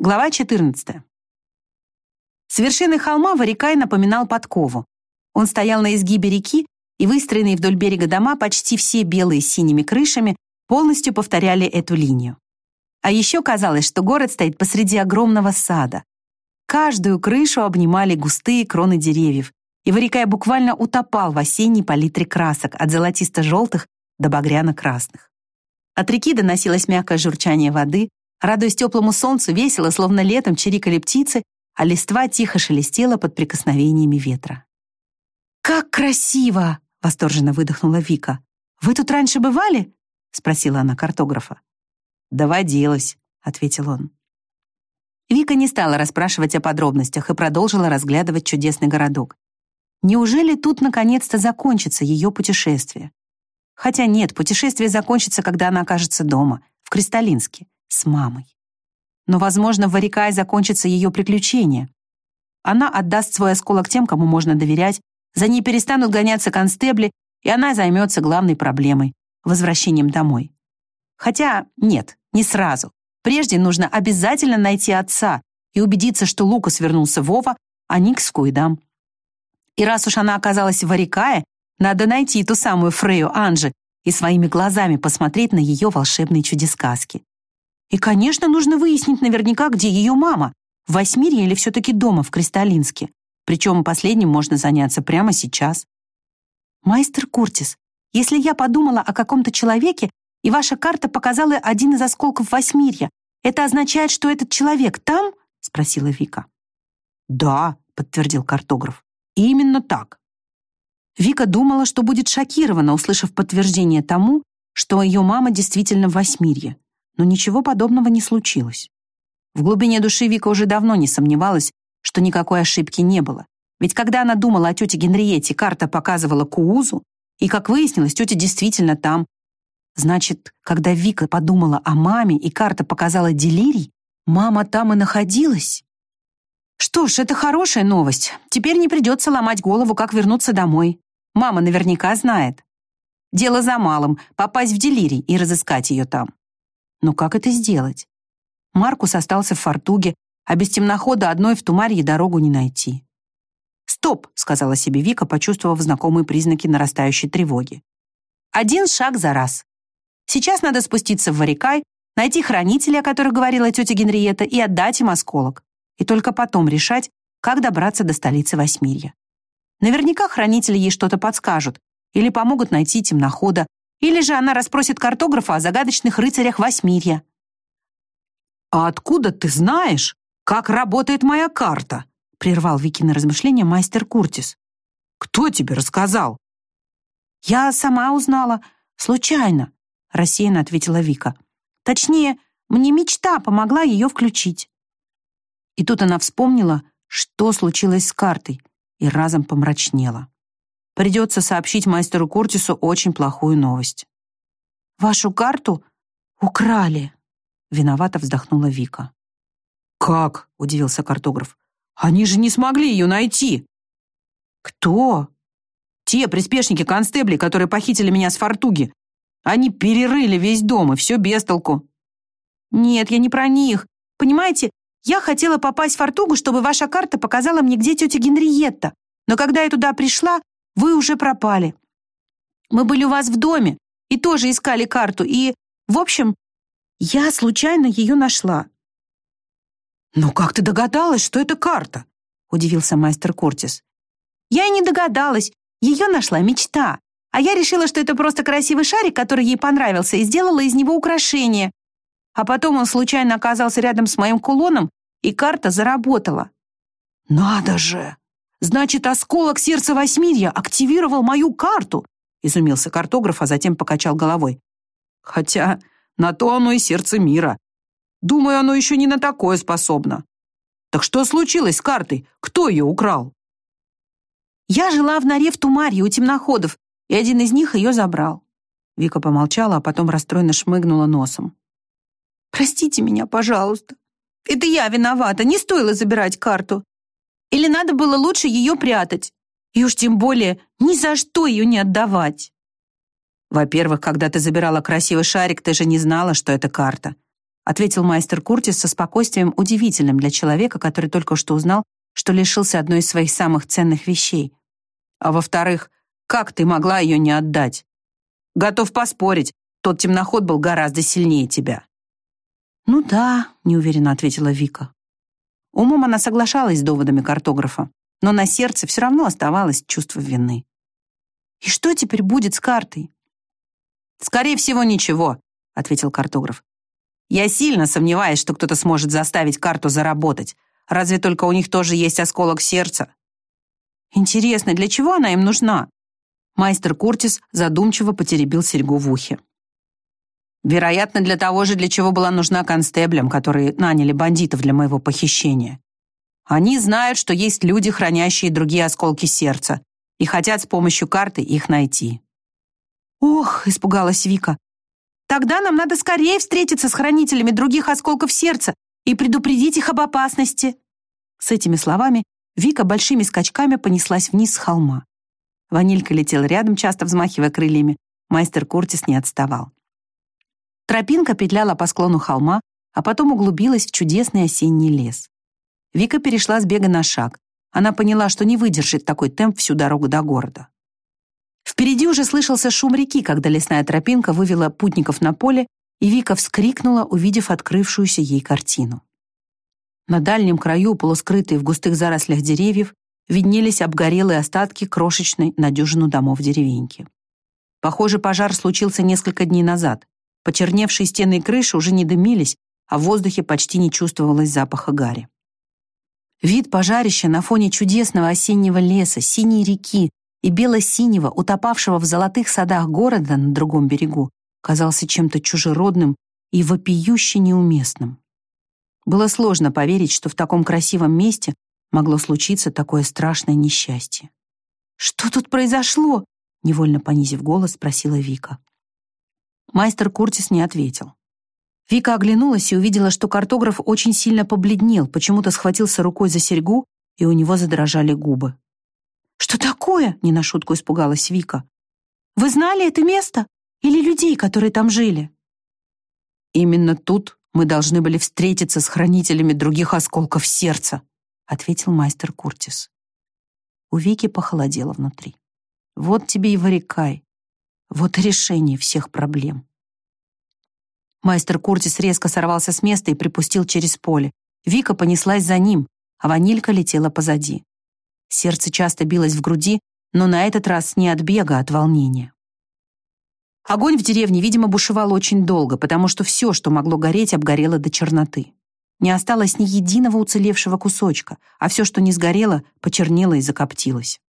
Глава 14. С вершины холма Варикай напоминал подкову. Он стоял на изгибе реки, и выстроенные вдоль берега дома, почти все белые с синими крышами, полностью повторяли эту линию. А еще казалось, что город стоит посреди огромного сада. Каждую крышу обнимали густые кроны деревьев, и Варикай буквально утопал в осенней палитре красок от золотисто-желтых до багряно-красных. От реки доносилось мягкое журчание воды, радуясь теплому солнцу, весело, словно летом чирикали птицы, а листва тихо шелестела под прикосновениями ветра. «Как красиво!» — восторженно выдохнула Вика. «Вы тут раньше бывали?» — спросила она картографа. «Доводилось», — ответил он. Вика не стала расспрашивать о подробностях и продолжила разглядывать чудесный городок. Неужели тут наконец-то закончится ее путешествие? Хотя нет, путешествие закончится, когда она окажется дома, в Кристаллинске, с мамой. Но, возможно, в Варикае закончится ее приключение. Она отдаст свой осколок тем, кому можно доверять, за ней перестанут гоняться констебли, и она займется главной проблемой — возвращением домой. Хотя нет, не сразу. Прежде нужно обязательно найти отца и убедиться, что Лукас вернулся Вова, а Ник с Куидам. И раз уж она оказалась в Арикае, надо найти ту самую Фрею Анжи и своими глазами посмотреть на ее волшебные чудесказки. И, конечно, нужно выяснить наверняка, где ее мама, в Восьмирье или все-таки дома в Кристаллинске. Причем последним можно заняться прямо сейчас. Майстер Куртис, если я подумала о каком-то человеке, и ваша карта показала один из осколков Восьмирья, это означает, что этот человек там? спросила Вика. Да, подтвердил картограф. Именно так. Вика думала, что будет шокирована, услышав подтверждение тому, что ее мама действительно в Восьмирье, но ничего подобного не случилось. В глубине души Вика уже давно не сомневалась, что никакой ошибки не было. Ведь когда она думала о тете Генриете, карта показывала Куузу, и, как выяснилось, тетя действительно там. Значит, когда Вика подумала о маме и карта показала Делирий, мама там и находилась. Что ж, это хорошая новость. Теперь не придется ломать голову, как вернуться домой. Мама наверняка знает. Дело за малым — попасть в делирий и разыскать ее там. Но как это сделать? Маркус остался в фортуге, а без темнохода одной в Тумарье дорогу не найти. «Стоп!» — сказала себе Вика, почувствовав знакомые признаки нарастающей тревоги. «Один шаг за раз. Сейчас надо спуститься в Варикай, найти хранителя, о которых говорила тетя Генриетта, и отдать им осколок и только потом решать, как добраться до столицы Восьмирья. Наверняка хранители ей что-то подскажут или помогут найти темнохода, или же она расспросит картографа о загадочных рыцарях Восьмирья. «А откуда ты знаешь, как работает моя карта?» прервал Викины размышления мастер Куртис. «Кто тебе рассказал?» «Я сама узнала. Случайно», — рассеянно ответила Вика. «Точнее, мне мечта помогла ее включить». И тут она вспомнила, что случилось с картой, и разом помрачнела. Придется сообщить мастеру Куртису очень плохую новость. «Вашу карту украли», — виновато вздохнула Вика. «Как?» — удивился картограф. «Они же не смогли ее найти!» «Кто?» «Те приспешники констеблей, которые похитили меня с фортуги. Они перерыли весь дом, и все без толку». «Нет, я не про них. Понимаете, я хотела попасть в Фортугу, чтобы ваша карта показала мне, где тетя Генриетта. Но когда я туда пришла, вы уже пропали. Мы были у вас в доме и тоже искали карту. И, в общем, я случайно ее нашла». «Ну как ты догадалась, что это карта?» — удивился мастер Кортис. «Я и не догадалась. Ее нашла мечта. А я решила, что это просто красивый шарик, который ей понравился, и сделала из него украшение. А потом он случайно оказался рядом с моим кулоном, и карта заработала. «Надо же! Значит, осколок сердца Восьмирья активировал мою карту!» изумился картограф, а затем покачал головой. «Хотя на то оно и сердце мира. Думаю, оно еще не на такое способно. Так что случилось с картой? Кто ее украл?» «Я жила в норе в Тумарье у темноходов, и один из них ее забрал». Вика помолчала, а потом расстроенно шмыгнула носом. Простите меня, пожалуйста. Это я виновата, не стоило забирать карту. Или надо было лучше ее прятать. И уж тем более ни за что ее не отдавать. Во-первых, когда ты забирала красивый шарик, ты же не знала, что это карта. ответил майстер Куртис со спокойствием, удивительным для человека, который только что узнал, что лишился одной из своих самых ценных вещей. А во-вторых, как ты могла ее не отдать? Готов поспорить, тот темноход был гораздо сильнее тебя. «Ну да», — неуверенно ответила Вика. Умом она соглашалась с доводами картографа, но на сердце все равно оставалось чувство вины. «И что теперь будет с картой?» «Скорее всего, ничего», — ответил картограф. «Я сильно сомневаюсь, что кто-то сможет заставить карту заработать. Разве только у них тоже есть осколок сердца?» «Интересно, для чего она им нужна?» Майстер Куртис задумчиво потеребил серьгу в ухе. Вероятно, для того же, для чего была нужна констеблям, которые наняли бандитов для моего похищения. Они знают, что есть люди, хранящие другие осколки сердца, и хотят с помощью карты их найти. «Ох!» — испугалась Вика. «Тогда нам надо скорее встретиться с хранителями других осколков сердца и предупредить их об опасности». С этими словами Вика большими скачками понеслась вниз с холма. Ванилька летела рядом, часто взмахивая крыльями. Майстер Куртис не отставал. Тропинка петляла по склону холма, а потом углубилась в чудесный осенний лес. Вика перешла с бега на шаг. Она поняла, что не выдержит такой темп всю дорогу до города. Впереди уже слышался шум реки, когда лесная тропинка вывела путников на поле, и Вика вскрикнула, увидев открывшуюся ей картину. На дальнем краю, полускрытые в густых зарослях деревьев, виднелись обгорелые остатки крошечной на дюжину домов деревеньки. Похоже, пожар случился несколько дней назад. Почерневшие стены и крыши уже не дымились, а в воздухе почти не чувствовалось запаха гари. Вид пожарища на фоне чудесного осеннего леса, синей реки и бело-синего, утопавшего в золотых садах города на другом берегу, казался чем-то чужеродным и вопиюще неуместным. Было сложно поверить, что в таком красивом месте могло случиться такое страшное несчастье. «Что тут произошло?» — невольно понизив голос, спросила Вика. Майстер Куртис не ответил. Вика оглянулась и увидела, что картограф очень сильно побледнел, почему-то схватился рукой за серьгу, и у него задрожали губы. «Что такое?» — не на шутку испугалась Вика. «Вы знали это место? Или людей, которые там жили?» «Именно тут мы должны были встретиться с хранителями других осколков сердца», — ответил мастер Куртис. У Вики похолодело внутри. «Вот тебе и варикай. Вот и решение всех проблем. Майстер Куртис резко сорвался с места и припустил через поле. Вика понеслась за ним, а ванилька летела позади. Сердце часто билось в груди, но на этот раз не от бега, а от волнения. Огонь в деревне, видимо, бушевал очень долго, потому что все, что могло гореть, обгорело до черноты. Не осталось ни единого уцелевшего кусочка, а все, что не сгорело, почернело и закоптилось.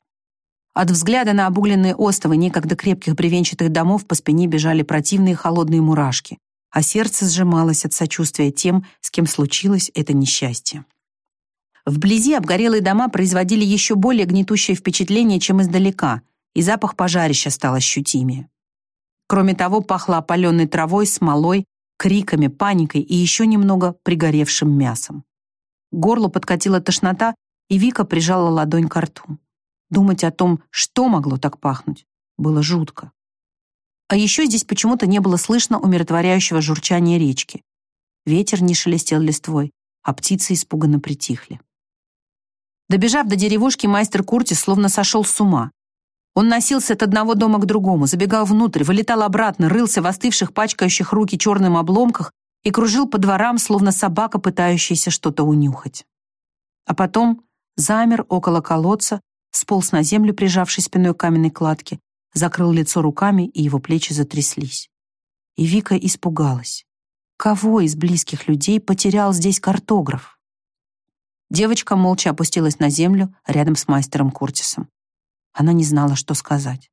От взгляда на обугленные остовы некогда крепких бревенчатых домов по спине бежали противные холодные мурашки, а сердце сжималось от сочувствия тем, с кем случилось это несчастье. Вблизи обгорелые дома производили еще более гнетущее впечатление, чем издалека, и запах пожарища стал ощутимее. Кроме того, пахло опаленной травой, смолой, криками, паникой и еще немного пригоревшим мясом. К горлу подкатила тошнота, и Вика прижала ладонь к рту. Думать о том, что могло так пахнуть, было жутко. А еще здесь почему-то не было слышно умиротворяющего журчания речки. Ветер не шелестел листвой, а птицы испуганно притихли. Добежав до деревушки, майстер Куртис словно сошел с ума. Он носился от одного дома к другому, забегал внутрь, вылетал обратно, рылся в остывших, пачкающих руки черным обломках и кружил по дворам, словно собака, пытающаяся что-то унюхать. А потом замер около колодца, сполз на землю, прижавшись спиной к каменной кладке, закрыл лицо руками, и его плечи затряслись. И Вика испугалась. Кого из близких людей потерял здесь картограф? Девочка молча опустилась на землю рядом с мастером Куртисом. Она не знала, что сказать.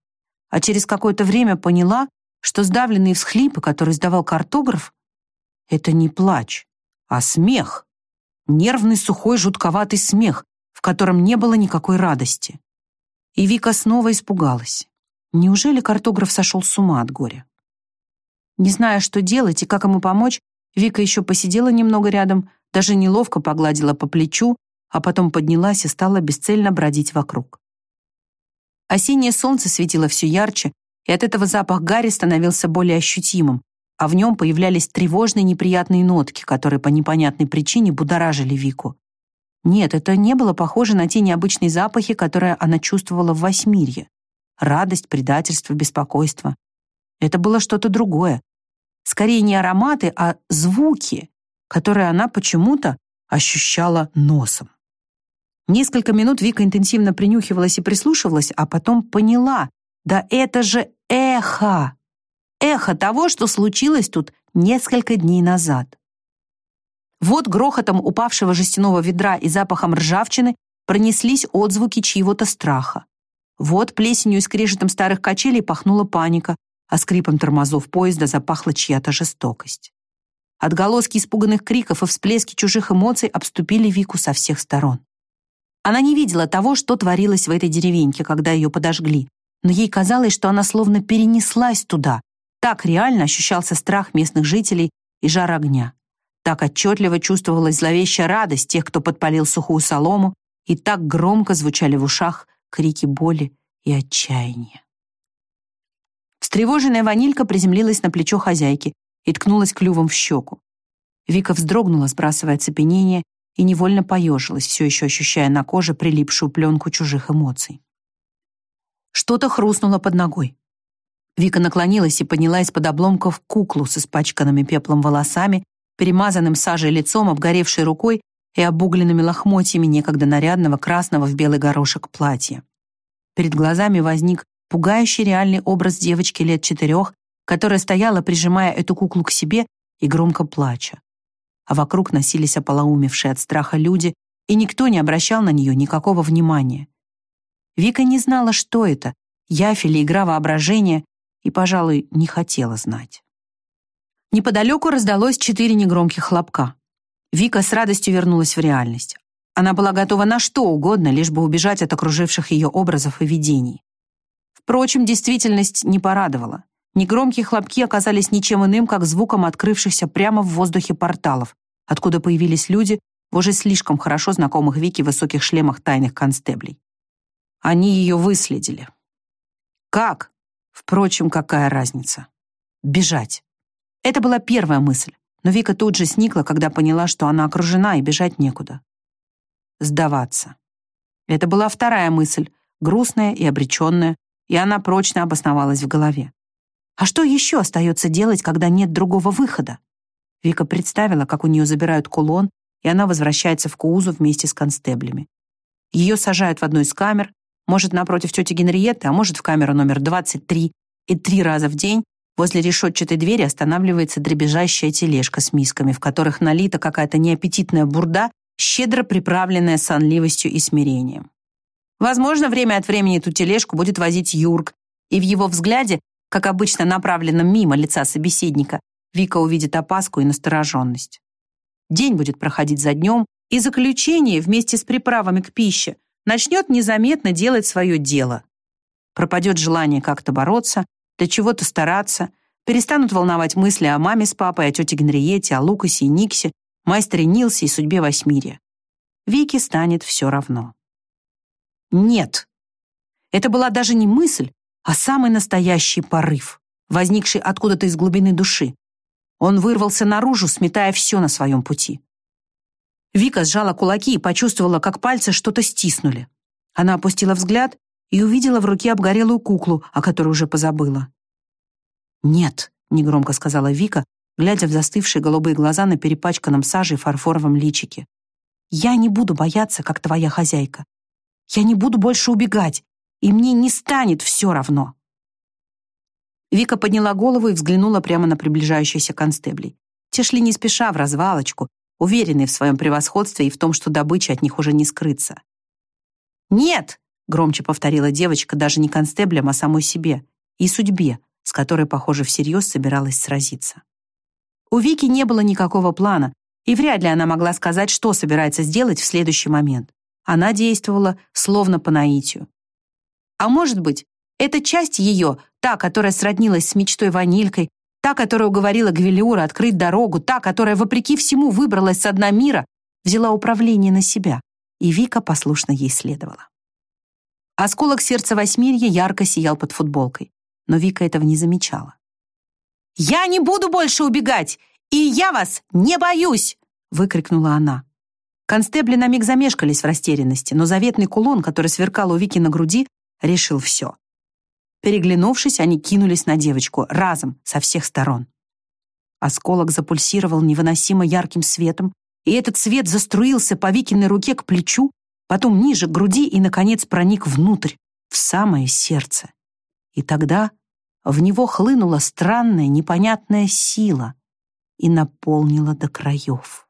А через какое-то время поняла, что сдавленные всхлипы, которые издавал картограф, это не плач, а смех. Нервный, сухой, жутковатый смех, котором не было никакой радости. И Вика снова испугалась. Неужели картограф сошел с ума от горя? Не зная, что делать и как ему помочь, Вика еще посидела немного рядом, даже неловко погладила по плечу, а потом поднялась и стала бесцельно бродить вокруг. Осеннее солнце светило все ярче, и от этого запах гари становился более ощутимым, а в нем появлялись тревожные неприятные нотки, которые по непонятной причине будоражили Вику. Нет, это не было похоже на те необычные запахи, которые она чувствовала в Восьмирье. Радость, предательство, беспокойство. Это было что-то другое. Скорее не ароматы, а звуки, которые она почему-то ощущала носом. Несколько минут Вика интенсивно принюхивалась и прислушивалась, а потом поняла, да это же эхо! Эхо того, что случилось тут несколько дней назад. Вот грохотом упавшего жестяного ведра и запахом ржавчины пронеслись отзвуки чьего-то страха. Вот плесенью и скрежетом старых качелей пахнула паника, а скрипом тормозов поезда запахла чья-то жестокость. Отголоски испуганных криков и всплески чужих эмоций обступили Вику со всех сторон. Она не видела того, что творилось в этой деревеньке, когда ее подожгли, но ей казалось, что она словно перенеслась туда. Так реально ощущался страх местных жителей и жар огня. Так отчетливо чувствовалась зловещая радость тех, кто подпалил сухую солому, и так громко звучали в ушах крики боли и отчаяния. Встревоженная ванилька приземлилась на плечо хозяйки и ткнулась клювом в щеку. Вика вздрогнула, сбрасывая оцепенение, и невольно поежилась, все еще ощущая на коже прилипшую пленку чужих эмоций. Что-то хрустнуло под ногой. Вика наклонилась и подняла из-под обломков куклу с испачканными пеплом волосами, перемазанным сажей лицом, обгоревшей рукой и обугленными лохмотьями некогда нарядного красного в белый горошек платья. Перед глазами возник пугающий реальный образ девочки лет четырех, которая стояла, прижимая эту куклу к себе и громко плача. А вокруг носились ополоумевшие от страха люди, и никто не обращал на нее никакого внимания. Вика не знала, что это, явь или игра воображения, и, пожалуй, не хотела знать. Неподалеку раздалось четыре негромких хлопка. Вика с радостью вернулась в реальность. Она была готова на что угодно, лишь бы убежать от окруживших ее образов и видений. Впрочем, действительность не порадовала. Негромкие хлопки оказались ничем иным, как звуком открывшихся прямо в воздухе порталов, откуда появились люди в уже слишком хорошо знакомых Вике высоких шлемах тайных констеблей. Они ее выследили. Как? Впрочем, какая разница? Бежать. Это была первая мысль, но Вика тут же сникла, когда поняла, что она окружена и бежать некуда. Сдаваться. Это была вторая мысль, грустная и обреченная, и она прочно обосновалась в голове. А что еще остается делать, когда нет другого выхода? Вика представила, как у нее забирают кулон, и она возвращается в Куузу вместе с констеблями. Ее сажают в одну из камер, может, напротив тети Генриетты, а может, в камеру номер 23, и три раза в день возле решетчатой двери останавливается дребезжащая тележка с мисками, в которых налита какая-то неаппетитная бурда, щедро приправленная сонливостью и смирением. Возможно, время от времени эту тележку будет возить Юрк, и в его взгляде, как обычно направленном мимо лица собеседника, Вика увидит опаску и настороженность. День будет проходить за днем, и заключение вместе с приправами к пище начнет незаметно делать свое дело. Пропадет желание как-то бороться, для чего-то стараться, перестанут волновать мысли о маме с папой, о тете Генриете, о Лукасе и Никсе, мастере Нилсе и судьбе Восьмирия. Вике станет все равно. Нет. Это была даже не мысль, а самый настоящий порыв, возникший откуда-то из глубины души. Он вырвался наружу, сметая все на своем пути. Вика сжала кулаки и почувствовала, как пальцы что-то стиснули. Она опустила взгляд и увидела в руке обгорелую куклу, о которой уже позабыла. «Нет», — негромко сказала Вика, глядя в застывшие голубые глаза на перепачканном сажей фарфоровом личике. «Я не буду бояться, как твоя хозяйка. Я не буду больше убегать, и мне не станет все равно». Вика подняла голову и взглянула прямо на приближающихся констеблей. Те шли не спеша в развалочку, уверенные в своем превосходстве и в том, что добыча от них уже не скрыться. «Нет!» — громче повторила девочка даже не констеблям, а самой себе и судьбе, с которой, похоже, всерьез собиралась сразиться. У Вики не было никакого плана, и вряд ли она могла сказать, что собирается сделать в следующий момент. Она действовала словно по наитию. А может быть, эта часть ее, та, которая сроднилась с мечтой ванилькой, Та, которая уговорила Гвелиура открыть дорогу, та, которая, вопреки всему, выбралась с дна мира, взяла управление на себя, и Вика послушно ей следовала. Осколок сердца Восьмирья ярко сиял под футболкой, но Вика этого не замечала. «Я не буду больше убегать, и я вас не боюсь!» выкрикнула она. Констебли на миг замешкались в растерянности, но заветный кулон, который сверкал у Вики на груди, решил все. Переглянувшись, они кинулись на девочку, разом, со всех сторон. Осколок запульсировал невыносимо ярким светом, и этот свет заструился по Викиной руке к плечу, потом ниже к груди и, наконец, проник внутрь, в самое сердце. И тогда в него хлынула странная, непонятная сила и наполнила до краев.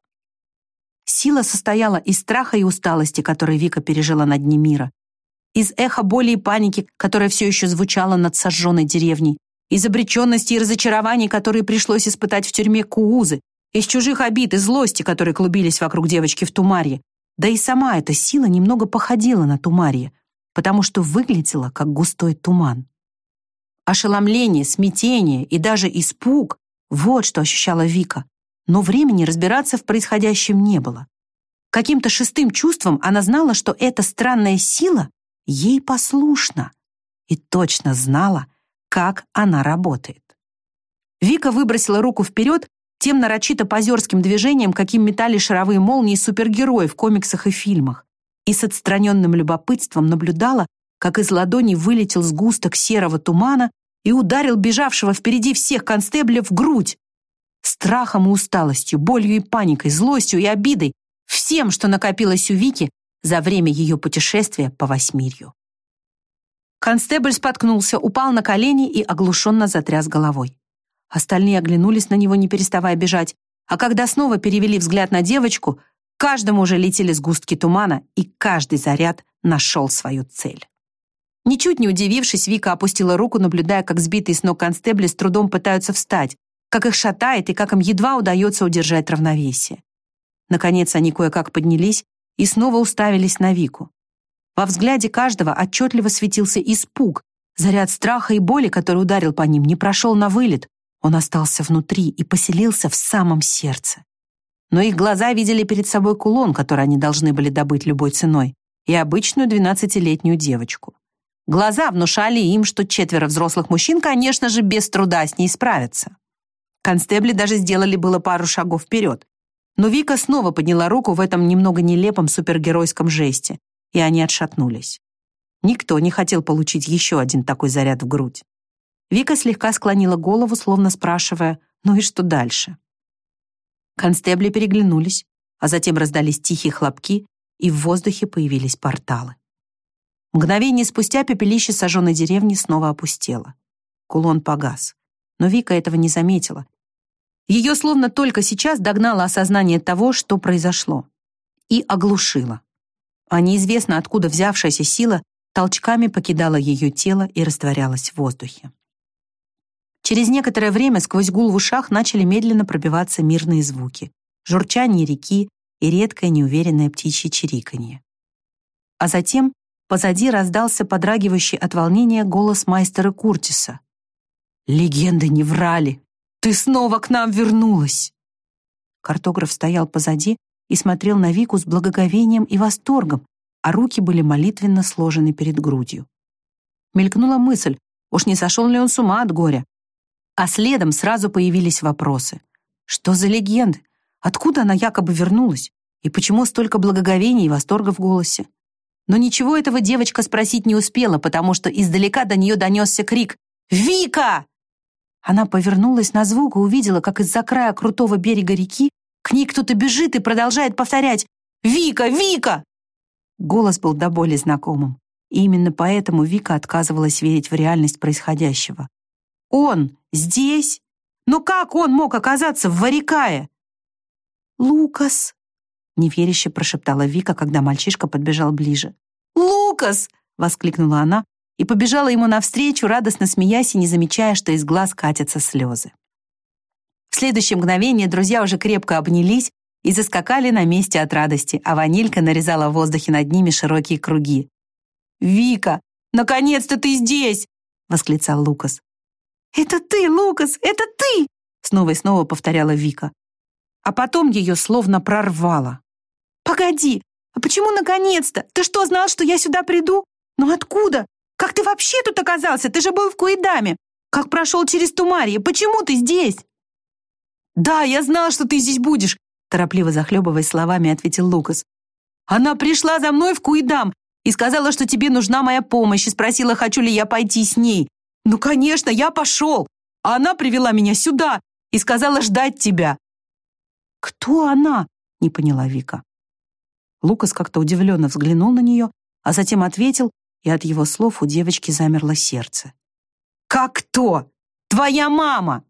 Сила состояла из страха и усталости, которые Вика пережила на дне мира, из эха боли и паники, которая все еще звучала над сожженной деревней, из обреченности и разочарований, которые пришлось испытать в тюрьме Куузы, из чужих обид и злости, которые клубились вокруг девочки в Тумарье. Да и сама эта сила немного походила на Тумарье, потому что выглядела как густой туман. Ошеломление, смятение и даже испуг — вот что ощущала Вика. Но времени разбираться в происходящем не было. Каким-то шестым чувством она знала, что эта странная сила ей послушна и точно знала, как она работает. Вика выбросила руку вперед тем нарочито позерским движением, каким метали шаровые молнии супергерои в комиксах и фильмах, и с отстраненным любопытством наблюдала, как из ладони вылетел сгусток серого тумана и ударил бежавшего впереди всех констебля в грудь. Страхом и усталостью, болью и паникой, злостью и обидой, всем, что накопилось у Вики, за время ее путешествия по Восьмирью. Констебль споткнулся, упал на колени и оглушенно затряс головой. Остальные оглянулись на него, не переставая бежать, а когда снова перевели взгляд на девочку, каждому уже летели сгустки тумана, и каждый заряд нашел свою цель. Ничуть не удивившись, Вика опустила руку, наблюдая, как сбитые с ног констебли с трудом пытаются встать, как их шатает и как им едва удается удержать равновесие. Наконец они кое-как поднялись и снова уставились на Вику. Во взгляде каждого отчетливо светился испуг. Заряд страха и боли, который ударил по ним, не прошел на вылет. Он остался внутри и поселился в самом сердце. Но их глаза видели перед собой кулон, который они должны были добыть любой ценой, и обычную двенадцатилетнюю девочку. Глаза внушали им, что четверо взрослых мужчин, конечно же, без труда с ней справятся. Констебли даже сделали было пару шагов вперед, но Вика снова подняла руку в этом немного нелепом супергеройском жесте, и они отшатнулись. Никто не хотел получить еще один такой заряд в грудь. Вика слегка склонила голову, словно спрашивая, ну и что дальше? Констебли переглянулись, а затем раздались тихие хлопки, и в воздухе появились порталы. Мгновение спустя пепелище сожженной деревни снова опустело. Кулон погас. Но Вика этого не заметила ее словно только сейчас догнало осознание того, что произошло, и оглушило. А неизвестно откуда взявшаяся сила толчками покидала ее тело и растворялась в воздухе. Через некоторое время сквозь гул в ушах начали медленно пробиваться мирные звуки, журчание реки и редкое неуверенное птичье чириканье. А затем позади раздался подрагивающий от волнения голос майстера Куртиса. «Легенды не врали!» Ты снова к нам вернулась!» Картограф стоял позади и смотрел на Вику с благоговением и восторгом, а руки были молитвенно сложены перед грудью. Мелькнула мысль, уж не сошел ли он с ума от горя. А следом сразу появились вопросы. Что за легенды? Откуда она якобы вернулась? И почему столько благоговения и восторга в голосе? Но ничего этого девочка спросить не успела, потому что издалека до нее донесся крик «Вика!» Она повернулась на звук и увидела, как из-за края крутого берега реки к ней кто-то бежит и продолжает повторять «Вика! Вика!». Голос был до боли знакомым, и именно поэтому Вика отказывалась верить в реальность происходящего. «Он здесь? Но как он мог оказаться в Варикае?» «Лукас!» — неверяще прошептала Вика, когда мальчишка подбежал ближе. «Лукас!» — воскликнула она, и побежала ему навстречу, радостно смеясь и не замечая, что из глаз катятся слезы. В следующее мгновение друзья уже крепко обнялись и заскакали на месте от радости, а ванилька нарезала в воздухе над ними широкие круги. «Вика, наконец-то ты здесь!» — восклицал Лукас. «Это ты, Лукас, это ты!» — снова и снова повторяла Вика. А потом ее словно прорвало. «Погоди, а почему наконец-то? Ты что, знал, что я сюда приду? Ну откуда? Как ты вообще тут оказался? Ты же был в Куидаме. как прошел через Тумарье. Почему ты здесь?» «Да, я знал, что ты здесь будешь», торопливо захлебываясь словами, ответил Лукас. «Она пришла за мной в Куидам и сказала, что тебе нужна моя помощь, и спросила, хочу ли я пойти с ней. Ну, конечно, я пошел. А она привела меня сюда и сказала ждать тебя». «Кто она?» — не поняла Вика. Лукас как-то удивленно взглянул на нее, а затем ответил, и от его слов у девочки замерло сердце. «Как кто? Твоя мама!»